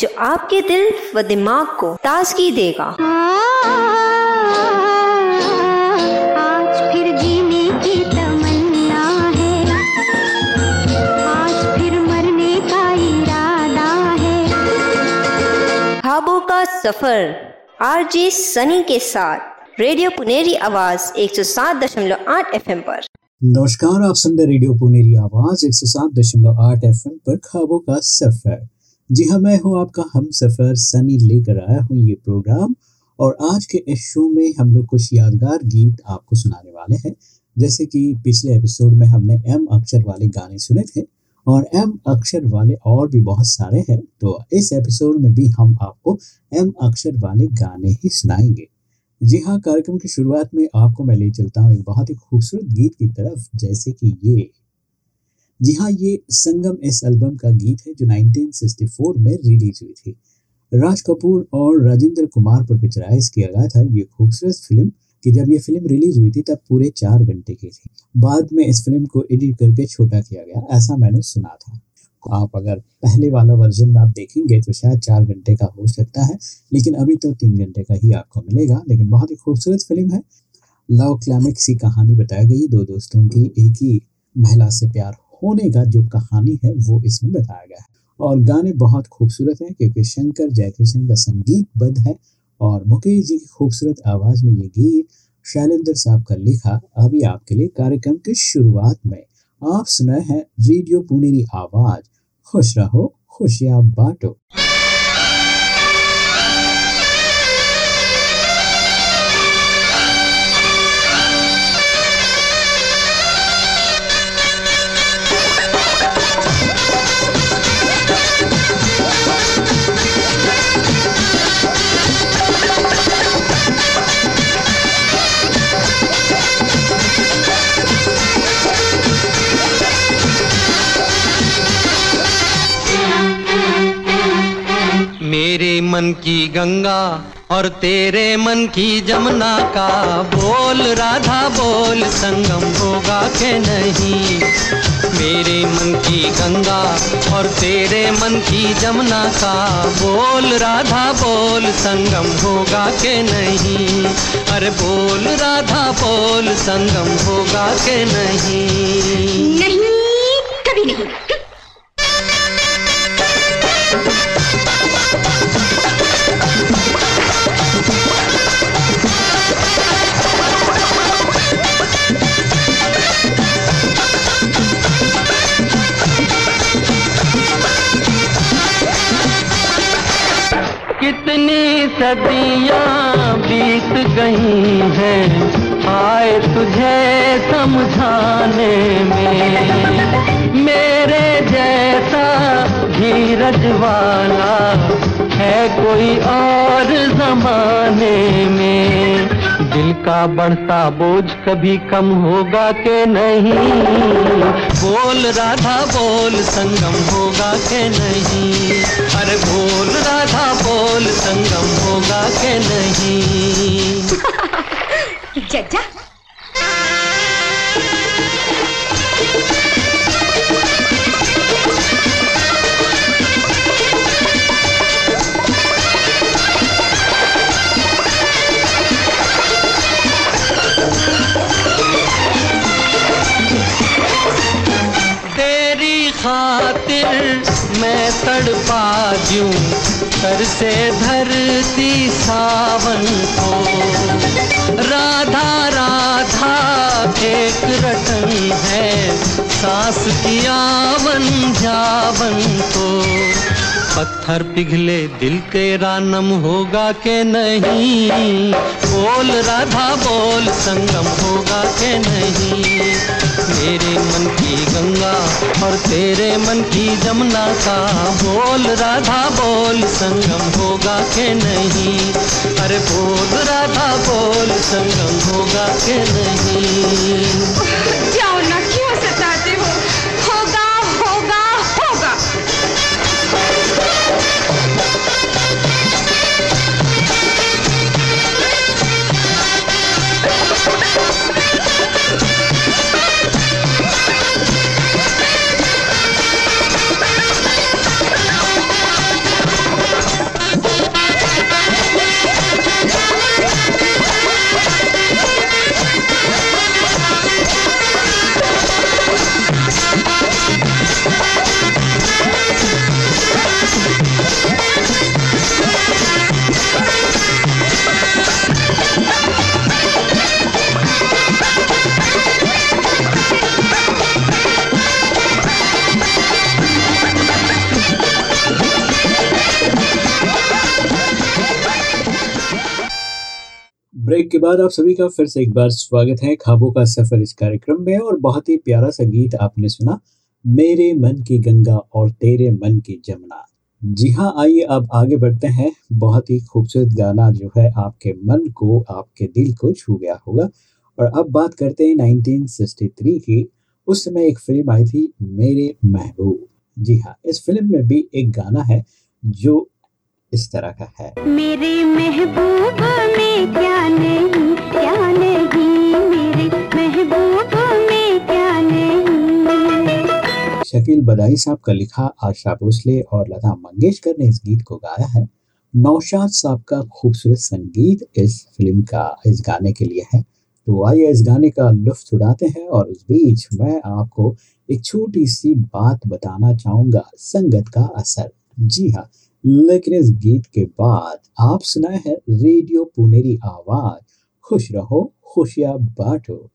जो आपके दिल व दिमाग को ताजगी देगा। आज फिर जीने की तमन्ना है। आज फिर मरने का इरादा है। ख्वाबों का सफ़र आरजे सनी के साथ। रेडियो पुनेरी आवाज़ 107.8 एफएम पर। नमस्कार आप सुन रहे रेडियो पुनेरी आवाज़ 107.8 एफएम पर ख्वाबों का सफ़र। जी हाँ मैं हूँ आपका हम सफ़र सनी लेकर आया हूँ ये प्रोग्राम और आज के इस शो में हम लोग कुछ यादगार गीत आपको सुनाने वाले हैं। जैसे कि पिछले एपिसोड में हमने एम अक्षर वाले गाने सुने थे और एम अक्षर वाले और भी बहुत सारे हैं तो इस एपिसोड में भी हम आपको एम अक्षर वाले गाने ही सुनाएँगे। जी हाँ कार्यक्रम की शुरुआत में आपको मैं ले चलता हूँ एक बहुत ही खूबसूरत गीत की तरफ़, जैसे कि ये। जी हाँ ये संगम इस एल्बम का गीत है जो 1964 में रिलीज़ हुई थी। राज कपूर और राजेंद्र कुमार पर पिक्चराइज किया गया था ये खूबसूरत फ़िल्म कि जब ये फ़िल्म रिलीज़ हुई थी तब पूरे चार घंटे की थी। बाद में इस फ़िल्म को एडिट करके छोटा किया गया, ऐसा मैंने सुना था। आप अगर पहले वाला वर्जन आप देखेंगे तो शायद चार घंटे का हो सकता है, लेकिन अभी तो तीन घंटे का ही आपको मिलेगा, लेकिन बहुत ही खूबसूरत फ़िल्म है। लव क्लाइमेक्स की कहानी बताई गई दो दोस्तों की, एक ही महिला से प्यार होने का जो कहानी है, वो इसमें बताया गया है। और गाने बहुत खूबसूरत हैं, क्योंकि शंकर जयकिशन का संगीत बद है, और मुकेश जी की खूबसूरत आवाज़ में ये गीत शैलेंद्र साहब का लिखा, अभी आपके लिए कार्यक्रम की शुरुआत में। आप सुना है रेडियो पुनेरी आवाज़। खुश रहो, खुशियाँ बांटो। की गंगा और तेरे मन की जमुना का बोल, राधा बोल, संगम होगा के नहीं? मेरे मन की गंगा और तेरे मन की जमुना का बोल, राधा बोल, संगम होगा के नहीं? अरे बोल, राधा बोल, संगम होगा के नहीं? नहीं, कभी नहीं। कितनी सदियाँ बीत गई हैं, आए तुझे समझाने में। मेरे जैसा धीरज वाला है कोई और जमाने में। दिल का बढ़ता बोझ कभी कम होगा के नहीं? बोल राधा, बोल संगम होगा के नहीं? अरे बोल राधा, बोल संगम होगा के नहीं? जज्जा पाजू कर से धरती सावन को। राधा राधा, एक रतन है, सांस की आवन जावन को। पत्थर पिघले दिल के रानम होगा के नहीं, बोल राधा, बोल संगम होगा के नहीं। मेरे मन की गंगा और तेरे मन की जमुना का बोल, राधा बोल, संगम होगा के नहीं? अरे बोल, राधा बोल, संगम होगा के नहीं? ब्रेक के बाद आप सभी का फिर से एक बार स्वागत है खाबों का सफ़र इस कार्यक्रम में और बहुत ही प्यारा सा गीत आपने सुना, मेरे मन की गंगा और तेरे मन की जमुना। जी हाँ आइए अब आगे बढ़ते हैं। बहुत ही खूबसूरत गाना जो है आपके मन को, आपके दिल को छू गया होगा। और अब बात करते हैं 1963 की। उस समय एक फ़िल्म आई थी, मेरे महबूब। जी हाँ इस फ़िल्म में भी एक गाना है जो इस तरह का है। मेरे महबूब में क्या नहीं क्या नहीं मेरे महबूब में क्या नहीं। शकील बदाई साहब का लिखा आशा भोसले और लता मंगेशकर ने इस गीत को गाया है। नौशाद साहब का खूबसूरत संगीत इस फ़िल्म का इस गाने के लिए है। तो आइए इस गाने का लुफ्त उड़ाते हैं और उस बीच मैं आपको एक छोटी सी बात बताना चाहूँगा संगत का असर। जी हाँ लेकिन इस गीत के बाद आप सुनाए हैं रेडियो पुनेरी आवाज़। खुश रहो, खुशियाँ बांटो।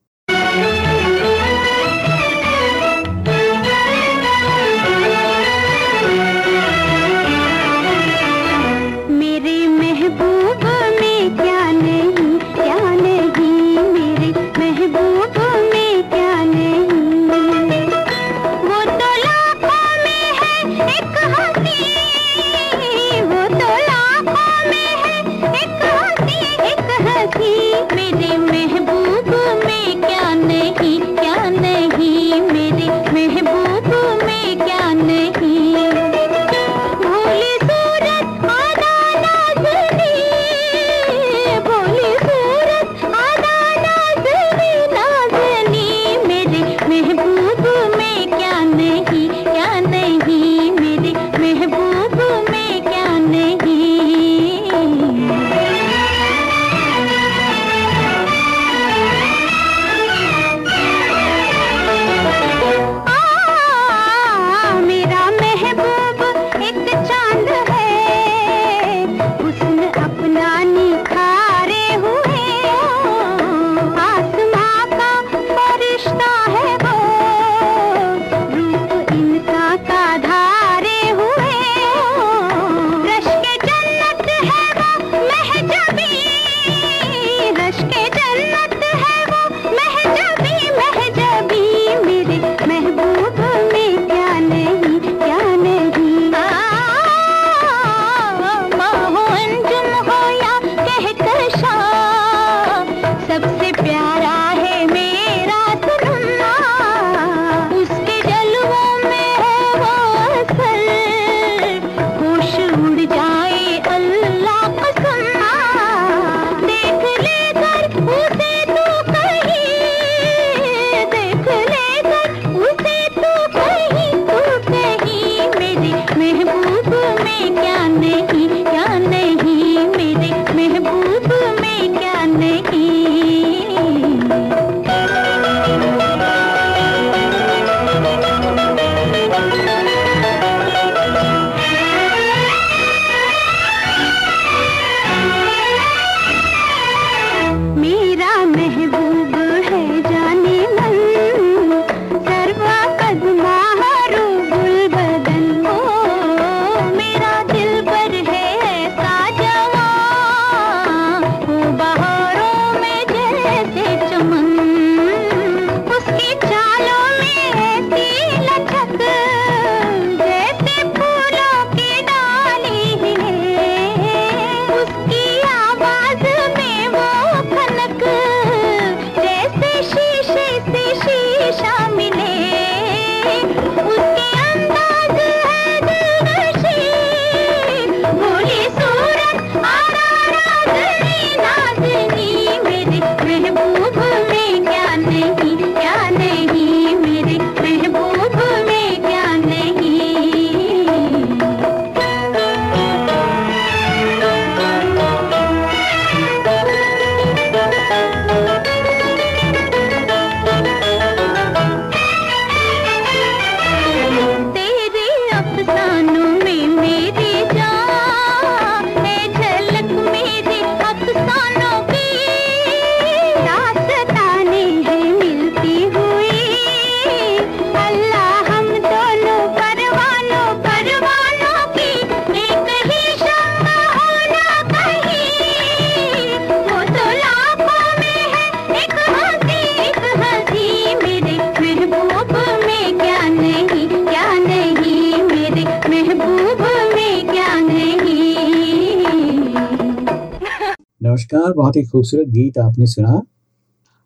नमस्कार, बहुत ही खूबसूरत गीत आपने सुना।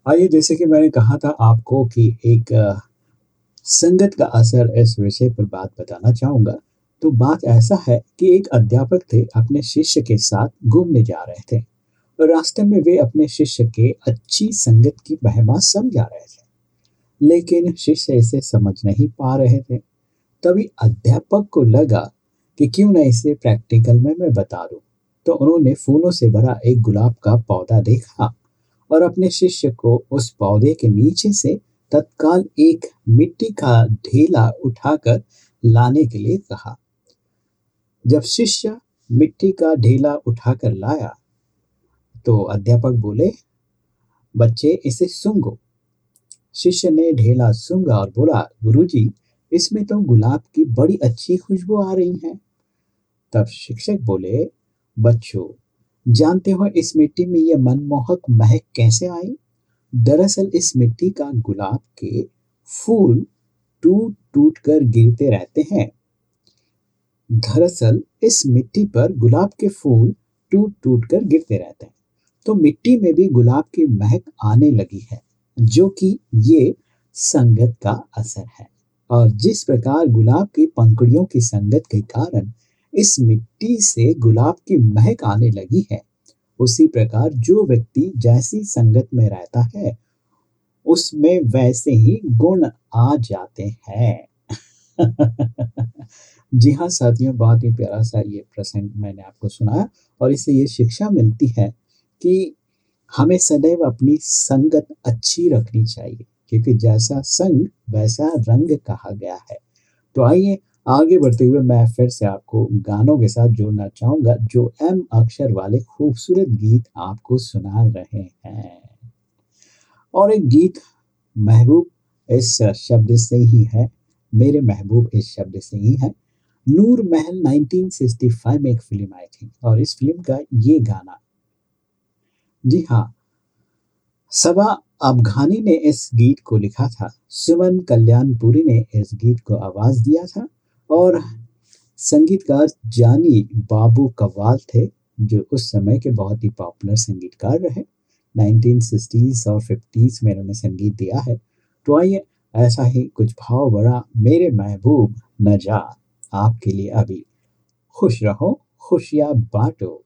आइए, जैसे कि मैंने कहा था आपको कि एक संगत का असर इस विषय पर बात बताना चाहूँगा। तो बात ऐसा है कि एक अध्यापक थे अपने शिष्य के साथ घूमने जा रहे थे। और रास्ते में वे अपने शिष्य के अच्छी संगत की महिमा समझा रहे थे। लेकिन शिष्य इसे समझ नहीं पा रहे थे। तभी अध्यापक को लगा कि क्यों न इसे प्रैक्टिकल में मैं बता दूँ। तो उन्होंने फूलों से भरा एक गुलाब का पौधा देखा और अपने शिष्य को उस पौधे के नीचे से तत्काल एक मिट्टी का ढेला उठाकर लाने के लिए कहा। जब शिष्य मिट्टी का ढेला उठाकर लाया तो अध्यापक बोले, बच्चे, इसे सूंघो। शिष्य ने ढेला सूंघा और बोला, गुरुजी, इसमें तो गुलाब की बड़ी अच्छी खुशबू आ रही है। तब शिक्षक बोले बच्चों, जानते हो इस मिट्टी में यह मनमोहक महक कैसे आई? दरअसल इस मिट्टी का गुलाब के फूल टूट टूट कर गिरते रहते हैं। दरअसल इस मिट्टी पर गुलाब के फूल टूट टूट कर गिरते रहते हैं। तो मिट्टी में भी गुलाब की महक आने लगी है, जो कि ये संगत का असर है। और जिस प्रकार गुलाब की पंखुड़ियों की संगत के कारण इस मिट्टी से गुलाब की महक आने लगी है। उसी प्रकार जो व्यक्ति जैसी संगत में रहता है, उसमें वैसे ही गुण आ जाते हैं। जी हाँ साथियों, बहुत ही प्यारा सा ये प्रसंग मैंने आपको सुनाया और इससे ये शिक्षा मिलती है कि हमें सदैव अपनी संगत अच्छी रखनी चाहिए, क्योंकि जैसा संग, वैसा रंग कहा गया है। तो आइए आगे बढ़ते हुए मैं फिर से आपको गानों के साथ जोड़ना चाहूँगा, जो एम अक्षर वाले खूबसूरत गीत आपको सुना रहे हैं। और एक गीत महबूब इस शब्द से ही है, मेरे महबूब इस शब्द से ही है। नूर महल 1965 में एक फ़िल्म आई थी, और इस फ़िल्म का ये गाना। जी हाँ सबा अफगानी ने इस गीत को लिखा था, सुमन कल्याणपुरी ने इस गीत को आवाज़ दिया था और संगीतकार जानी बाबू कवाल थे, जो उस समय के बहुत ही पॉपुलर संगीतकार रहे। 1960s और 50s में उन्होंने संगीत दिया है। तो आइए, ऐसा ही कुछ भाव बड़ा मेरे महबूब नजा आपके लिए अभी खुश रहो, खुशियाँ बांटो।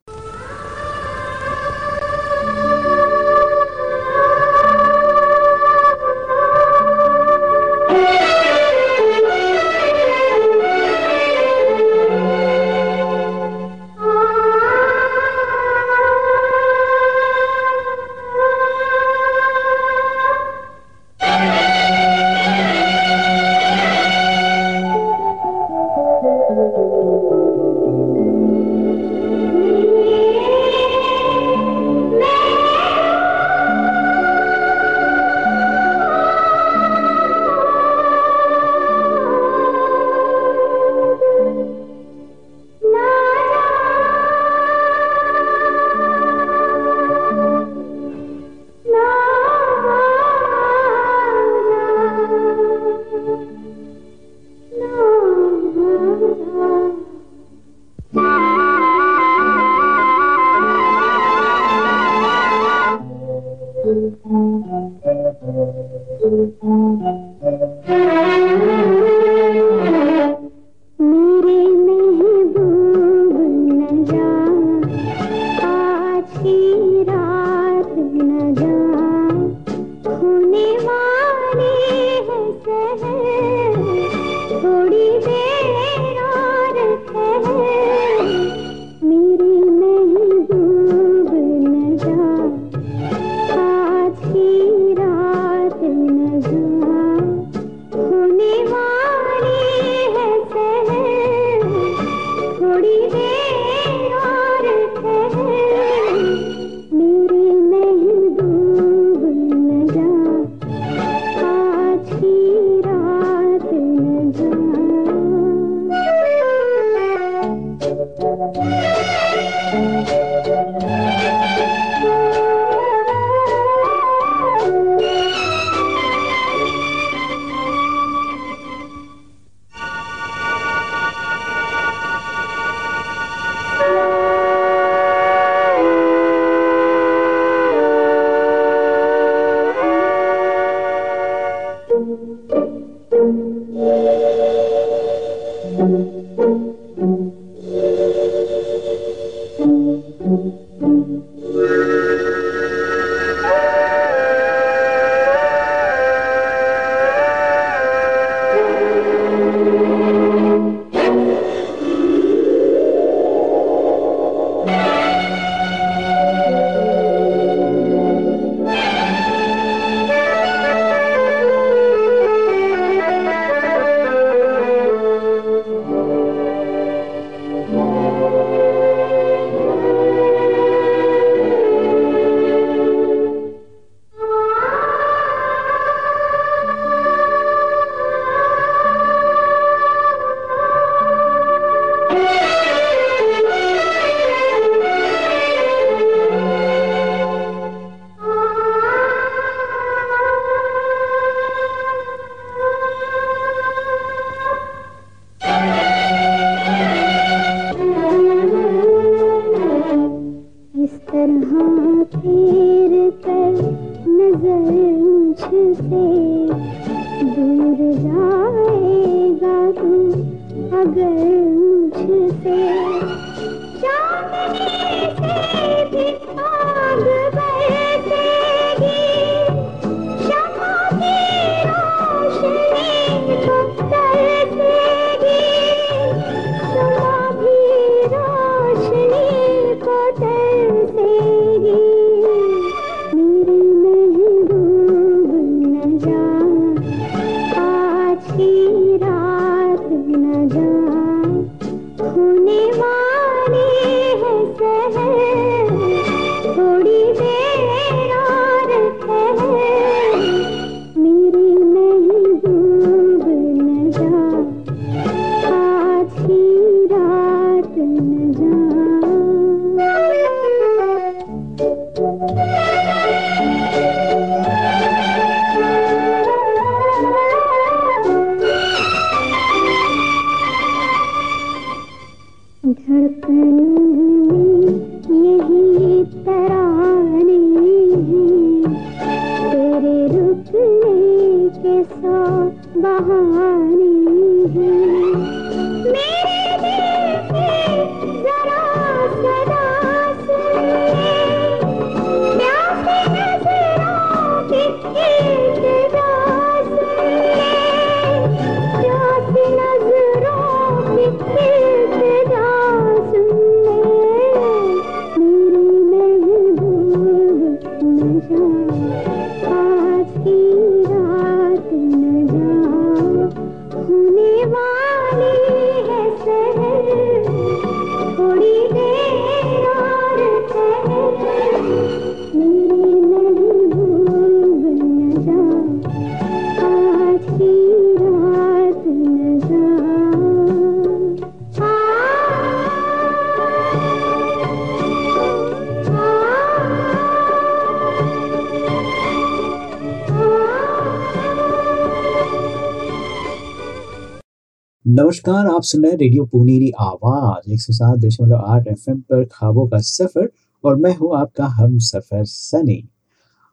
नमस्कार, आप सुन रहे हैं रेडियो पुनेरी आवाज़, एक सौ सात दशमलव आठ एफ़ पर खाबों का सफ़र, और मैं हूँ आपका हम सफ़र सनी।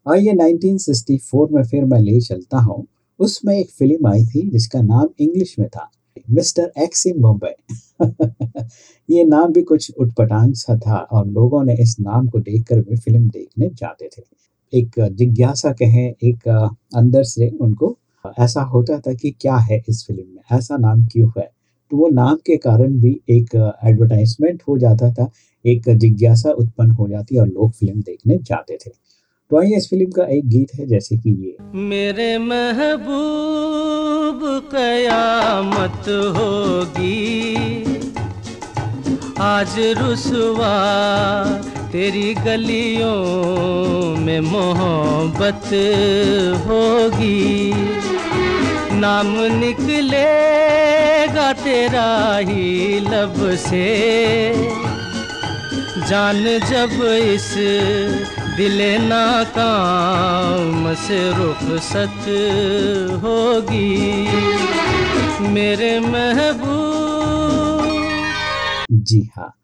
आइए 1964 में फिर मैं ले चलता हूँ। उसमें एक फ़िल्म आई थी, जिसका नाम इंग्लिश में था, मिस्टर एक्स इन मुंबई ये नाम भी कुछ उटपटांग सा था, और लोगों ने इस नाम को देखकर भी फ़िल्म देखने जाते थे। एक जिज्ञासा कहें, एक अंदर से उनको, ऐसा होता था कि क्या है इस फ़िल्म में? ऐसा नाम क्यों है? तो वो नाम के कारण भी एक एडवर्टाइजमेंट हो जाता था, एक जिज्ञासा उत्पन्न हो जाती और लोग फ़िल्म देखने जाते थे। तो आइए इस फ़िल्म का एक गीत है, जैसे कि ये। मेरे महबूब कयामत होगी, आज रुसवा तेरी गलियों में मोहब्बत होगी। नाम निकलेगा तेरा ही लब से। जान जब इस दिले नाकाम से रुखसत होगी। मेरे महबूब। जी हाँ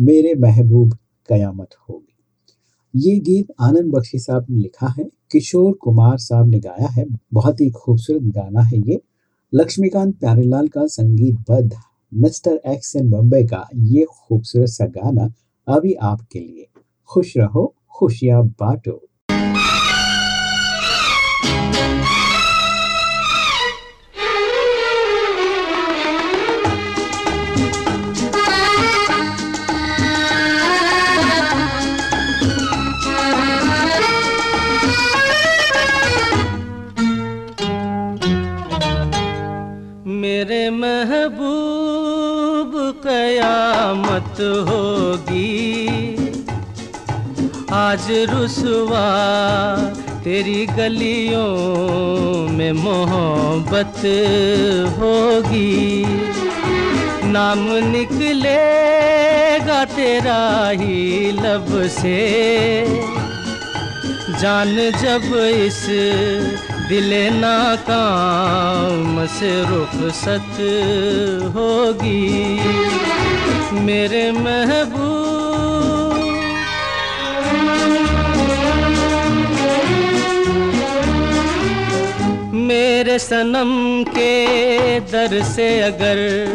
मेरे महबूब कयामत होगी। ये गीत आनंद बख्शी साहब ने लिखा है। किशोर कुमार साहब ने गाया है। बहुत ही खूबसूरत गाना है ये। लक्ष्मीकांत प्यारेलाल का संगीत संगीतबद्ध मिस्टर एक्स इन बम्बे का ये खूबसूरत सा गाना अभी आपके लिए। खुश रहो, खुशियाँ बांटो। तेरी गलियों में मोहब्बत होगी। नाम निकलेगा तेरा ही लब से। जान जब इस दिले नाकाम से रुख रुखसत होगी। मेरे महबूब मेरे सनम के दर से अगर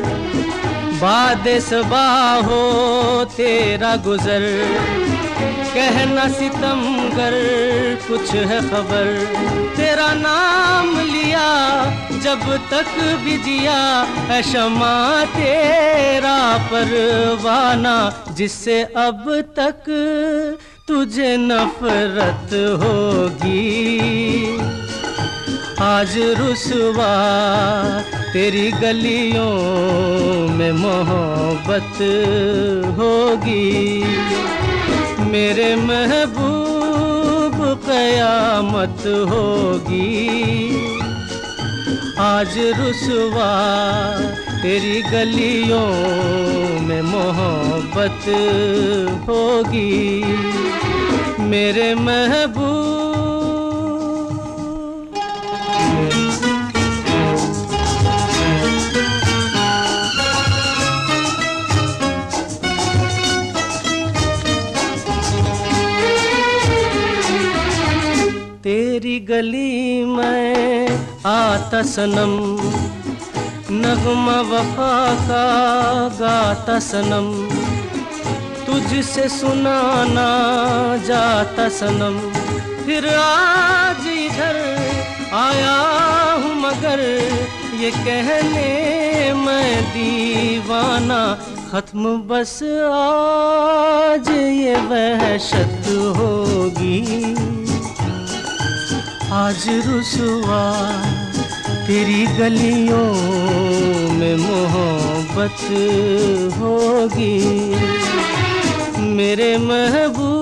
बाद सबा हो तेरा गुजर। कहना सितम सितमगर कुछ है खबर। तेरा नाम लिया, जब तक भी जिया शमा तेरा परवाना। जिससे अब तक तुझे नफरत होगी। आज रुसवा तेरी गलियों में मोहब्बत होगी। मेरे महबूब कयामत होगी। आज रुसवा तेरी गलियों में मोहब्बत होगी। मेरे महबूब गली में आता सनम, नगमा वफा का गाता सनम, तुझसे सुनाना जाता सनम। फिर आज इधर आया हूँ मगर ये कहने मैं दीवाना, खत्म बस आज ये वहशत होगी। आज रुसवा तेरी गलियों में मोहब्बत होगी। मेरे महबूब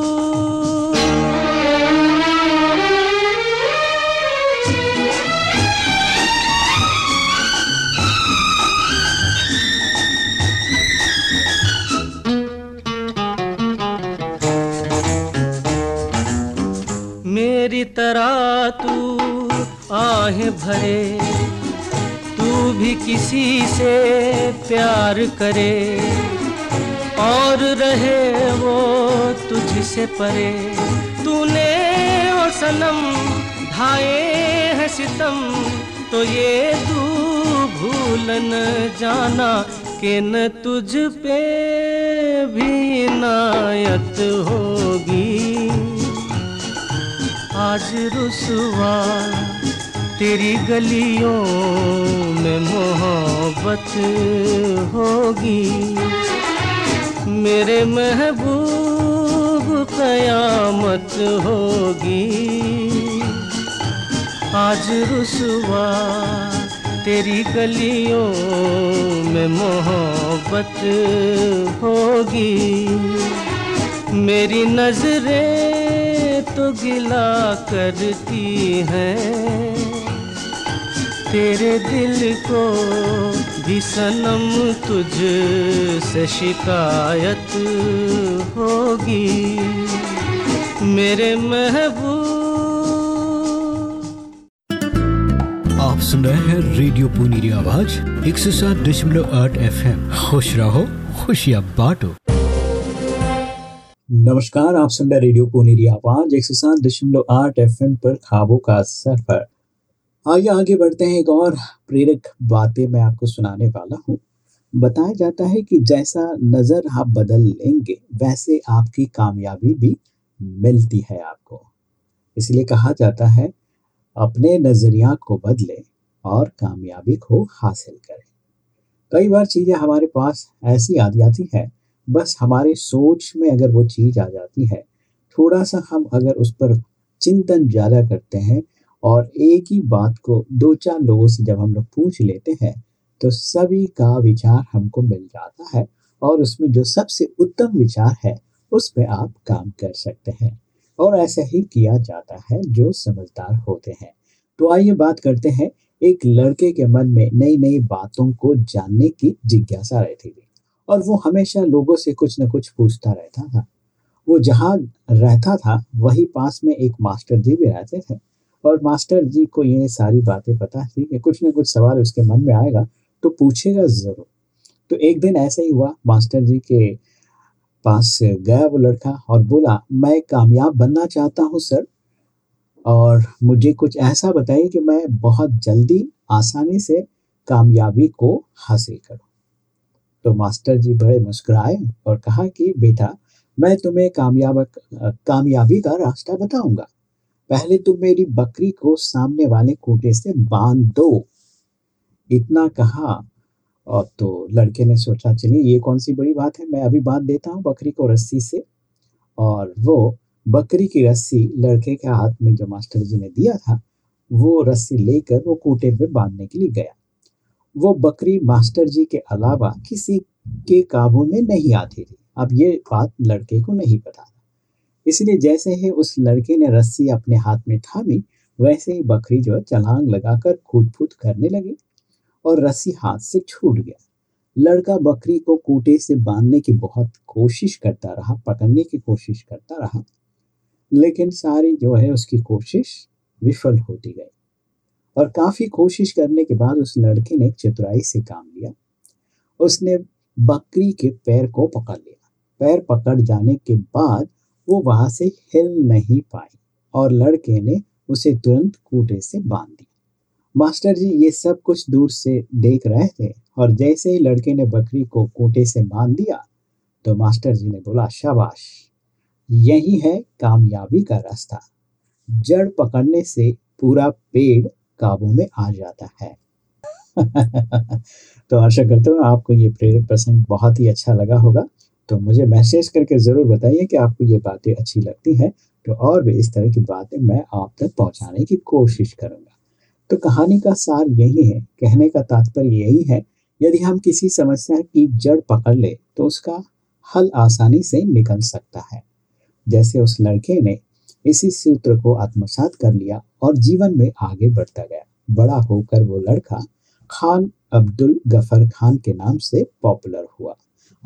मेरी तरह आहें भरे, तू भी किसी से प्यार करे, और रहे वो तुझसे परे। तूने ओ सनम ढाए है सितम तो ये तू भूल न जाना कि न तुझ पे भी नायत होगी। आज रुसवा तेरी गलियों में मोहब्बत होगी। मेरे महबूब कयामत होगी। आज रुसवा तेरी गलियों में मोहब्बत होगी। मेरी नज़रें तो गिला करती हैं। तेरे दिल को भी सनम तुझ से शिकायत होगी। मेरे महबूब। आप सुन रहे हैं रेडियो पुनीरी आवाज़ एक सौ सात दशमलव आठ एफ़ एम खुश रहो खुशियाँ बांटो। नमस्कार आप सुन रहे रेडियो पुनीरी आवाज़ एक सौ सात दशमलव आठ एफ़ एम पर खाबों का सफ़र। आइए आगे बढ़ते हैं। एक और प्रेरक बातें मैं आपको सुनाने वाला हूँ। बताया जाता है कि जैसा नज़र आप बदल लेंगे, वैसे आपकी कामयाबी भी मिलती है आपको। इसलिए कहा जाता है, अपने नज़रिया को बदले और कामयाबी को हासिल करें। कई बार चीज़ें हमारे पास ऐसी आ जाती है, बस हमारे सोच में अगर वो चीज़ आ जाती है, थोड़ा सा हम अगर उस पर चिंतन ज़्यादा करते हैं और एक ही बात को दो चार लोगों से जब हम लोग पूछ लेते हैं तो सभी का विचार हमको मिल जाता है और उसमें जो सबसे उत्तम विचार है, उस पर आप काम कर सकते हैं। और ऐसा ही किया जाता है जो समझदार होते हैं। तो आइए बात करते हैं एक लड़के के मन में नई नई बातों को जानने की जिज्ञासा रहती थी और वो हमेशा लोगों से कुछ न कुछ पूछता रहता था। वो जहाँ रहता था, वही पास में एक मास्टर जी भी रहते थे। और मास्टर जी को ये सारी बातें पता थी कि कुछ न कुछ सवाल उसके मन में आएगा तो पूछेगा ज़रूर। तो एक दिन ऐसा ही हुआ, मास्टर जी के पास गया वो लड़का और बोला, मैं कामयाब बनना चाहता हूँ, सर, और और मुझे कुछ ऐसा बताइए कि मैं बहुत जल्दी, आसानी से कामयाबी को हासिल करूँ। तो मास्टर जी बड़े मुस्कुराए और कहा कि, बेटा, मैं तुम्हें कामयाब कामयाबी का रास्ता बताऊँगा। पहले तुम मेरी बकरी को सामने वाले खूंटे से बाँध दो। इतना कहा, और तो लड़के ने सोचा, चलिए, ये कौन सी बड़ी बात है? मैं अभी बाँध देता हूँ बकरी को रस्सी से। और वो बकरी की रस्सी लड़के के हाथ में जो मास्टर जी ने दिया था, वो रस्सी लेकर वो कूटे पे बांधने के लिए गया। वो बकरी मास्टर जी के अलावा किसी के काबू में नहीं आती थी। अब ये बात लड़के को नहीं पता। इसलिए जैसे ही उस लड़के ने रस्सी अपने हाथ में थामी, वैसे ही बकरी जो है चलांग लगाकर कूद फूद करने लगी और रस्सी हाथ से छूट गया। लड़का बकरी को कूटे से बांधने की बहुत कोशिश करता रहा, पकड़ने की कोशिश करता रहा, लेकिन सारी जो है उसकी कोशिश विफल होती गई और काफ़ी कोशिश करने के बाद उस लड़के ने चतुराई से काम लिया। उसने बकरी के पैर को पकड़ लिया। पैर पकड़ जाने के बाद वो वहाँ से हिल नहीं पाई और लड़के ने उसे तुरंत कूटे से बाँध दिया। मास्टर जी, ये सब कुछ दूर से देख रहे थे और जैसे ही लड़के ने बकरी को कूटे से बाँध दिया तो मास्टर जी ने बोला, शाबाश, यही है कामयाबी का रास्ता। जड़ पकड़ने से पूरा पेड़ काबू में आ जाता है। तो आशा करता हूँ आपको ये प्रेरक प्रसंग बहुत ही अच्छा लगा होगा। तो मुझे मैसेज करके ज़रूर बताइए कि आपको ये बातें अच्छी लगती हैं। तो और भी इस तरह की बातें मैं आप तक पहुँचाने की कोशिश करूँगा। तो कहानी का सार यही है, कहने का तात्पर्य यही है, यदि हम किसी समस्या की जड़ पकड़ ले तो उसका हल आसानी से निकल सकता है। जैसे उस लड़के ने इसी सूत्र को आत्मसात कर लिया और जीवन में आगे बढ़ता गया। बड़ा होकर वो लड़का खान अब्दुल गफर खान के नाम से पॉपुलर हुआ।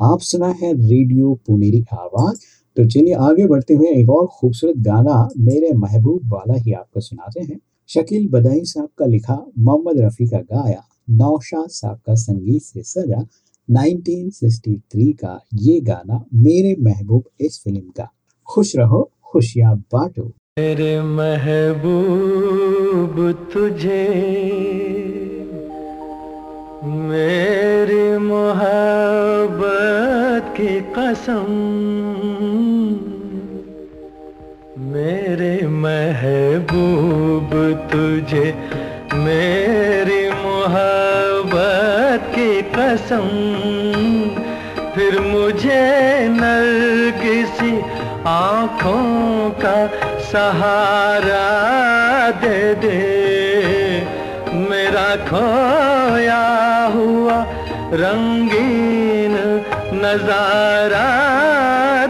आप सुना है रेडियो पुनेरी आवाज़। तो चलिए आगे बढ़ते हुए एक और खूबसूरत गाना मेरे महबूब वाला ही आपको सुनाते हैं। शकील बदाई साहब का लिखा, मोहम्मद रफी का गाया, नौशाद साहब का संगीत से सजा 1963 का ये गाना मेरे महबूब इस फ़िल्म का। खुश रहो, खुशियाँ बांटो। मेरे महबूब तुझे मेरी मोहब्बत की कसम, मेरे महबूब तुझे, मेरी मोहब्बत की कसम। फिर मुझे नल किसी आँखों का सहारा दे दे, मेरा खोया रंगीन नज़ारा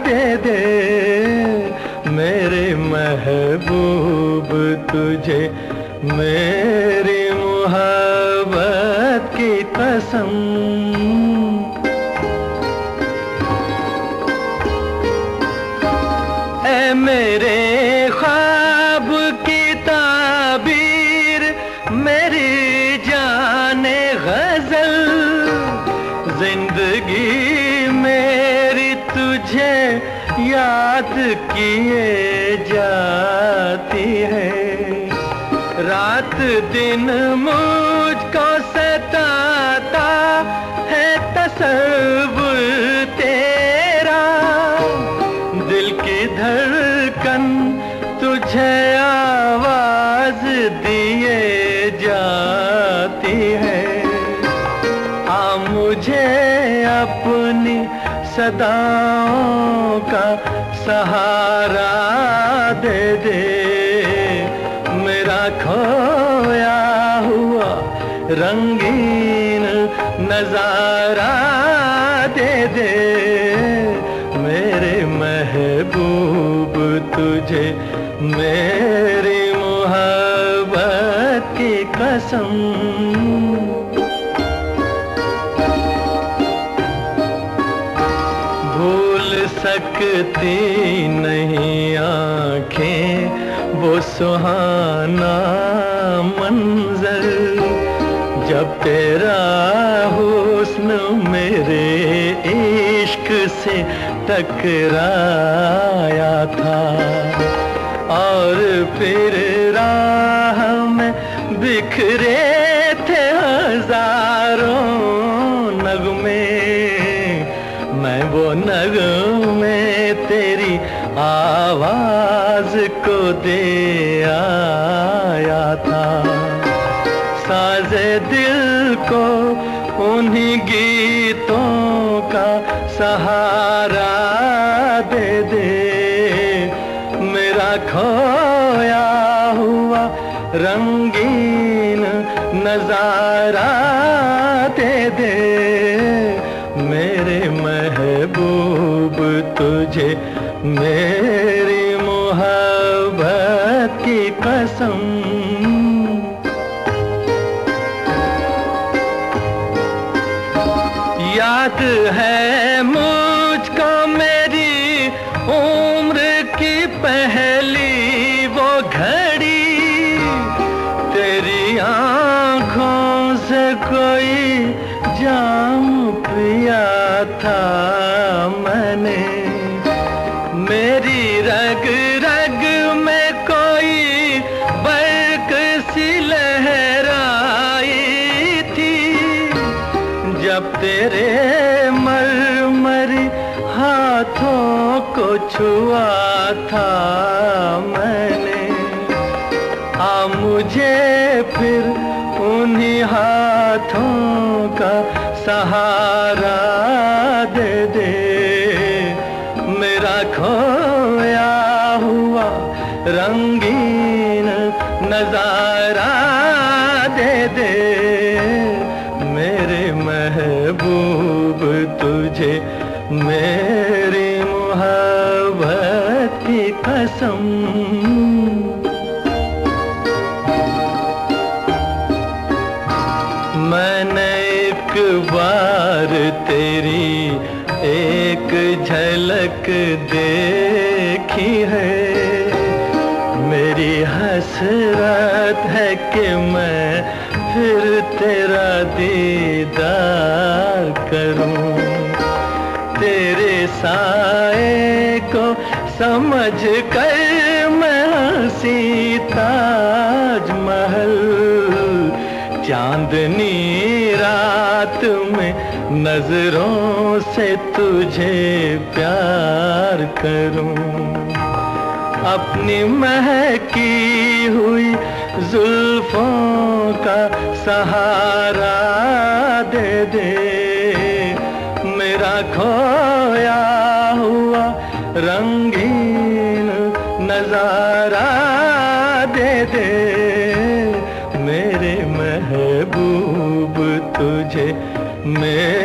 दे दे। मेरे महबूब तुझे मेरी मोहब्बत की कसम। दिन मुझको सताता है तसव्वुर तेरा। दिल की धड़कन तुझे आवाज़ दिए जाती है। आ, मुझे अपनी सदाओं का सहारा दे दे। मेरा खोया नज़ारा दे दे, मेरे महबूब तुझे, मेरी मोहब्बत की कसम। भूल सकती नहीं आँखें, वो सुहाना टकराया था। और फिर राह में बिखरे थे हज़ारों नगमे। मैं वो नगमे तेरी आवाज़ को दे आया था। साजे दिल को उन्हीं गीतों का सहारा याद है मुझको मेरी उम्र की पहली वो घड़ी। तेरी आँखों से कोई जाम पिया था मैंने। छुआ था मैंने। आ मुझे फिर उन्हीं हाथों का सहारा झलक देखी है। मेरी हसरत है कि मैं फिर तेरा दीदार करूँ। तेरे साए को समझ कर मैं हँसी ताजमहल, चांदनी रात में नज़रों से तुझे प्यार करूँ। अपनी महकी हुई जुल्फों का सहारा दे दे। मेरा खोया हुआ रंगीन नज़ारा दे दे। मेरे महबूब तुझे, मेरी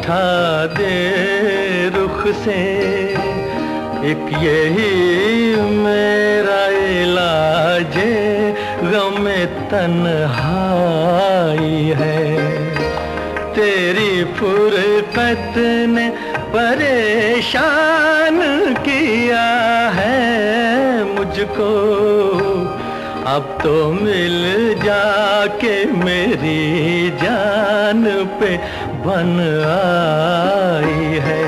उठा दे रुख से। एक यही मेरा इलाज गम तन्हाई है। तेरी फुरकत ने परेशान किया है मुझको। अब तो मिल जाके मेरी जान पे बन आई है।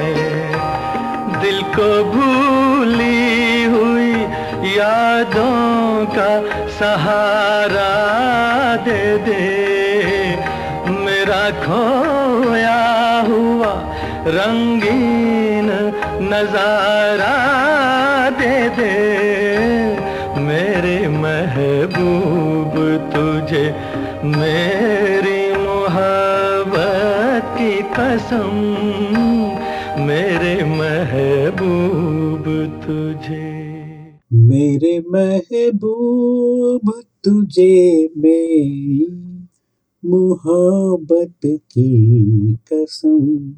दिल को भूली हुई यादों का सहारा दे दे। मेरा खोया हुआ रंगीन नज़ारा दे दे। मेरे महबूब तुझे मेरी कसम, मेरे महबूब तुझे। मेरे महबूब तुझे, मेरी मोहब्बत की कसम।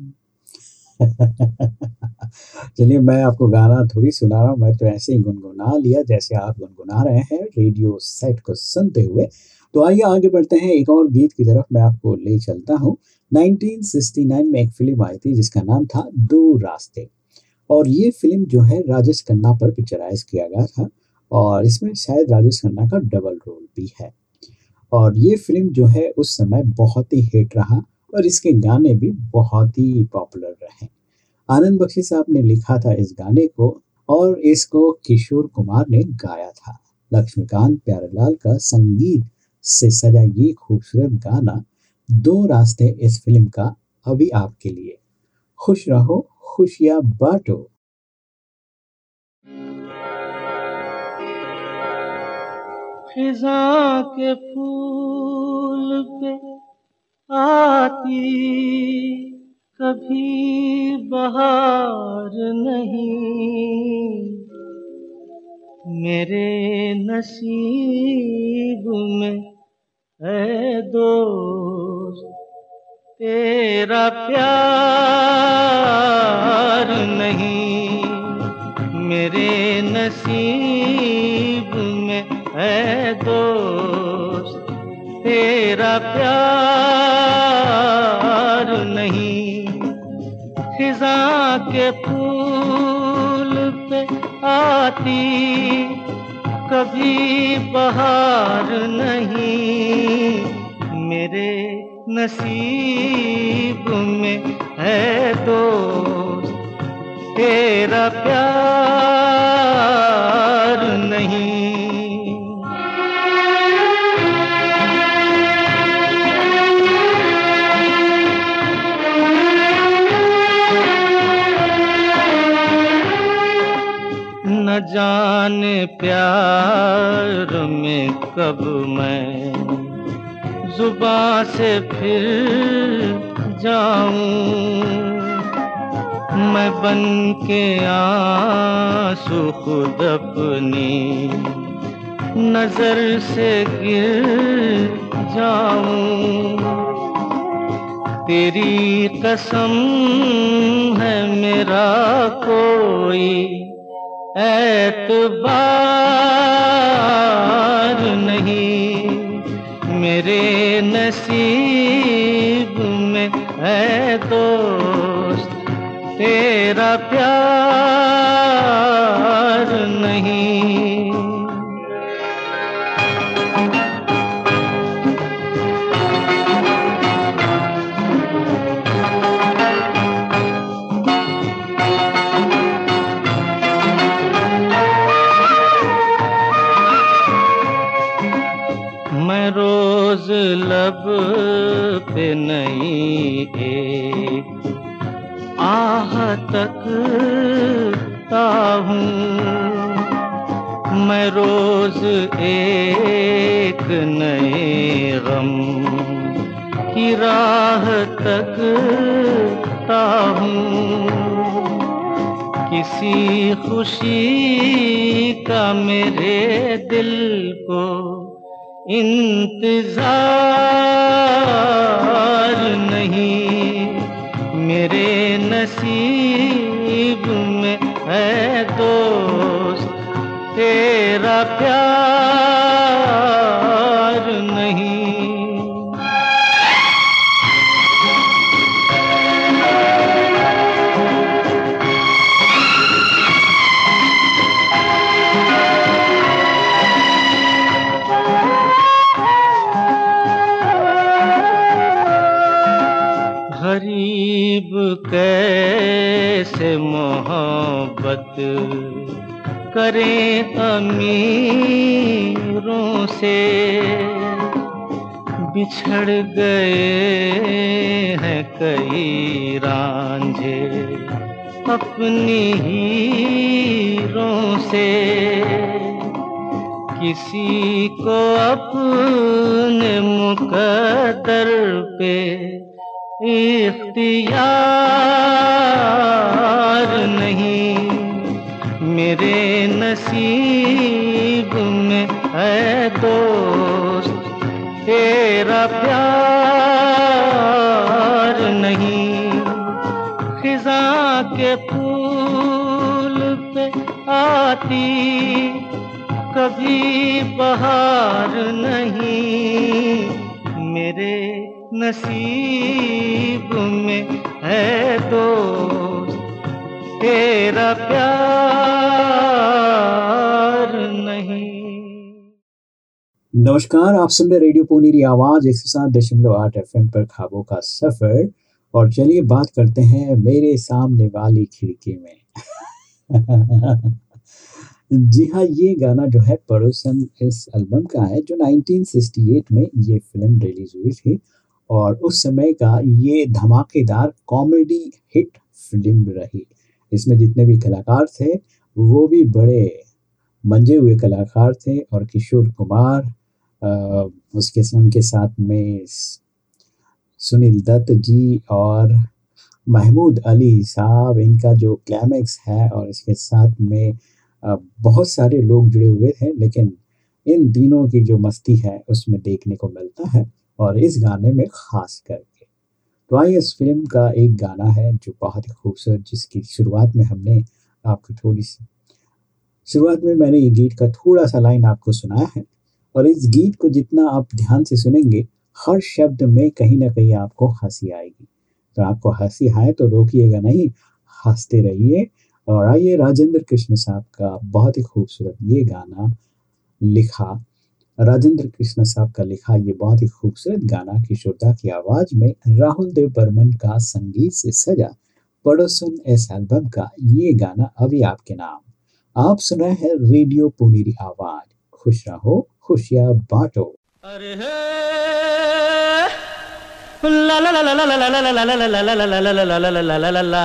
चलिए, मैं आपको गाना थोड़ी सुना रहा हूँ। मैं तो ऐसे ही गुनगुना लिया, जैसे आप गुनगुना रहे हैं रेडियो सेट को सुनते हुए। तो आइए, आगे बढ़ते हैं। एक और गीत की तरफ़ मैं आपको ले चलता हूँ। 1969 में एक फ़िल्म आई थी जिसका नाम था दो रास्ते। और ये फ़िल्म जो है राजेश खन्ना पर पिक्चराइज किया गया था और इसमें शायद राजेश खन्ना का डबल रोल भी है। और ये फ़िल्म जो है उस समय बहुत ही हिट रहा और इसके गाने भी बहुत ही पॉपुलर रहे। आनंद बख्शी साहब ने लिखा था इस गाने को और इसको किशोर कुमार ने गाया था। लक्ष्मीकांत प्यारेलाल का संगीत से सजा ये खूबसूरत गाना दो रास्ते इस फ़िल्म का अभी आपके लिए। खुश रहो, खुशियाँ बांटो। खिजा के फूल पे आती कभी बहार नहीं। मेरे नसीब में है दोस्त तेरा प्यार नहीं, मेरे नसीब में है दोस्त। तेरा प्यार नहीं, खिजा के फूल पे आती, कभी बहार नहीं, मेरे नसीब में है दोस्त तेरा प्यार नहीं। न जाने प्यार में कब मैं जुबा से फिर जाऊँ। मैं बन के आँसू खुद अपनी नज़र से गिर जाऊँ। तेरी कसम है मेरा कोई एतबार नहीं। मेरे नसीब में है दोस्त तेरा प्यार आह तक हूँ मैं रोज एक नए गम की राह तकता हूँ किसी खुशी का मेरे दिल को इंतज़ार नहीं बिछड़ गए हैं कई रांझे अपनी हीरों से। किसी नमस्कार, आप सुन रहे रेडियो पुनेरी आवाज़ एक सौ सात दशमलव आठ एफएम पर खाबों का सफ़र। और चलिए बात करते हैं मेरे सामने वाली खिड़की में। जी हाँ ये गाना जो है पड़ोसन इस एल्बम का है, जो 1968 में ये फ़िल्म रिलीज़ हुई थी। और उस समय का ये धमाकेदार कॉमेडी हिट फ़िल्म रही। इसमें जितने भी कलाकार थे, वो भी बड़े मंजे हुए कलाकार थे और किशोर कुमार उसके, उनके साथ में सुनील दत्त जी और महमूद अली साहब, इनका जो क्लाइमैक्स है और इसके साथ में बहुत सारे लोग जुड़े हुए थे लेकिन इन तीनों की जो मस्ती है, उसमें देखने को मिलता है और इस गाने में खास करके। तो आइए इस फ़िल्म का एक गाना है, जो बहुत ही खूबसूरत, जिसकी शुरुआत में हमने आपको थोड़ी सी, शुरुआत में मैंने ये गीत का थोड़ा सा लाइन आपको सुनाया है और इस गीत को जितना आप ध्यान से सुनेंगे, हर शब्द में कहीं ना कहीं आपको हँसी आएगी। तो आपको हँसी आए तो रोकिएगा नहीं, हँसते रहिए। और आइए राजेंद्र कृष्ण साहब का बहुत ही खूबसूरत ये गाना लिखा। राजेंद्र कृष्ण साहब का लिखा ये बहुत ही खूबसूरत गाना किशोरदा की आवाज़ में राहुल देव बर्मन का संगीत से सजा पड़ोसन इस एल्बम का ये गाना अभी आपके नाम। आप सुना है रेडियो पुनेरी आवाज़। खुश रहो। खुशियाँ बांटो ला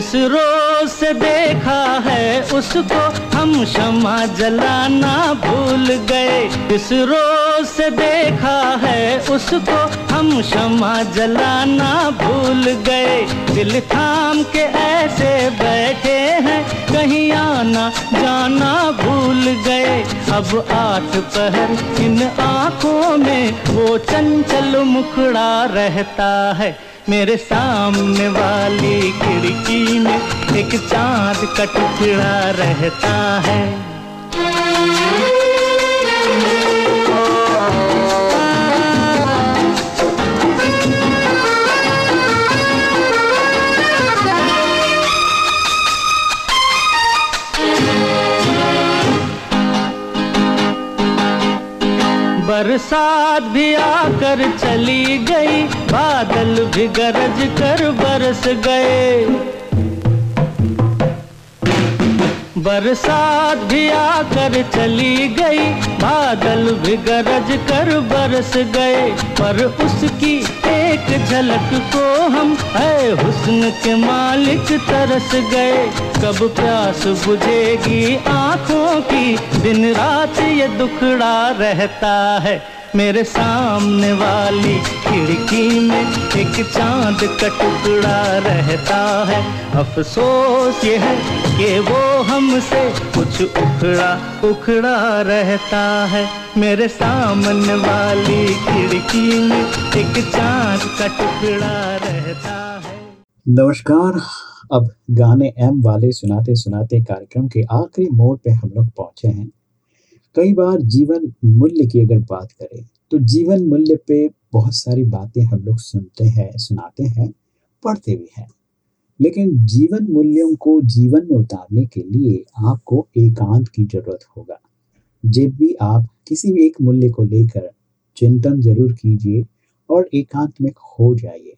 जिस रोज से देखा है उसको हम क्षमा जलाना भूल गए। जिस रोज से देखा है उसको हम क्षमा जलाना भूल गए। दिल थाम के ऐसे बैठे हैं, कहीं आना जाना भूल गए। अब आठ पहर इन आँखों में वो चंचल मुखड़ा रहता है। मेरे सामने वाली खिड़की में एक चाँद का टुकड़ा रहता है। बरसात भी आकर चली गई बादल भी गरज कर बरस गए। बरसात भी आकर चली गई। बादल भी गरज कर बरस गए। पर उसकी एक झलक को हम है हुस्न के मालिक तरस गए। कब प्यास बुझेगी आँखों की? दिन रात ये दुखड़ा रहता है। मेरे सामने वाली खिड़की में एक चाँद का टुकड़ा रहता है। अफसोस ये है कि वो हमसे कुछ उखड़ा उखड़ा रहता है। मेरे सामने वाली खिड़की में एक चाँद का टुकड़ा रहता है। नमस्कार। अब गाने एम वाले सुनाते सुनाते कार्यक्रम के आखिरी मोड़ पे हम लोग पहुँचे हैं। कई बार जीवन मूल्य की अगर बात करें तो जीवन मूल्य पे बहुत सारी बातें हम लोग सुनते हैं, सुनाते हैं, पढ़ते भी हैं। लेकिन जीवन मूल्यों को जीवन में उतारने के लिए आपको एकांत की ज़रूरत होगा। जब भी आप किसी भी एक मूल्य को लेकर चिंतन ज़रूर कीजिए और एकांत में खो जाइए।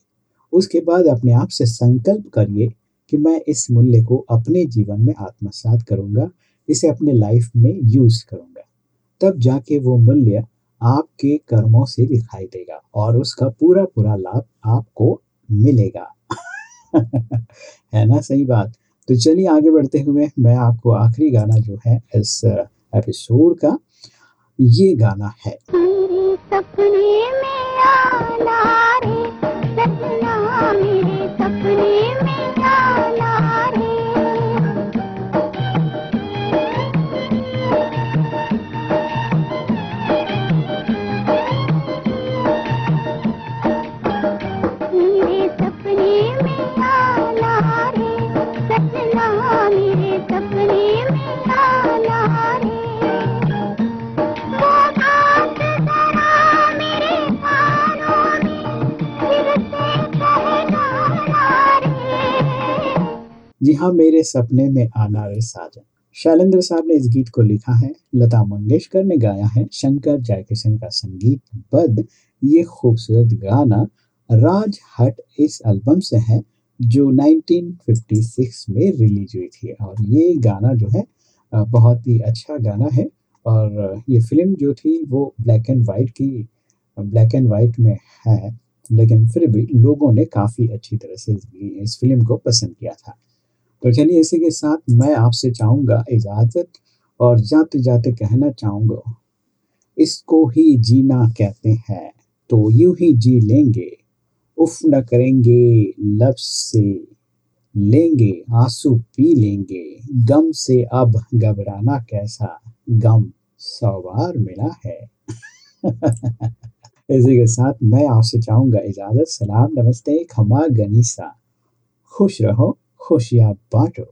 उसके बाद अपने आप से संकल्प करिए कि मैं इस मूल्य को अपने जीवन में आत्मसात करूँगा, इसे अपने लाइफ में यूज़ करूँगा। तब जाके वो मूल्य आपके कर्मों से दिखाई देगा और उसका पूरा पूरा लाभ आपको मिलेगा। है ना? सही बात। तो चलिए आगे बढ़ते हुए मैं आपको आखिरी गाना जो है इस एपिसोड का ये गाना है। सपने में आना रे। जी हाँ मेरे सपने में आना रे साजन। शैलेंद्र साहब ने इस गीत को लिखा है। लता मंगेशकर ने गाया है। शंकर जयकिशन का संगीत बद ये खूबसूरत गाना राज हट इस एल्बम से है, जो 1956 में रिलीज़ हुई थी। और ये गाना जो है बहुत ही अच्छा गाना है। और ये फ़िल्म जो थी, वो ब्लैक एंड वाइट की ब्लैक एंड वाइट में है। लेकिन फिर भी लोगों ने काफ़ी अच्छी तरह से इस फ़िल्म को पसंद किया था। तो चलिए इसी के साथ मैं आपसे चाहूँगा इजाज़त और जाते जाते कहना चाहूँगा, इसको ही जीना कहते हैं तो यूँ ही जी लेंगे। उफ न करेंगे, लब से लेंगे, आँसू पी लेंगे। गम से अब घबराना कैसा? गम सवार मिला है। इसी के साथ मैं आपसे चाहूँगा इजाज़त, सलाम, नमस्ते, खमा, गनीसा। खुश रहो। खुशियाँ बांटो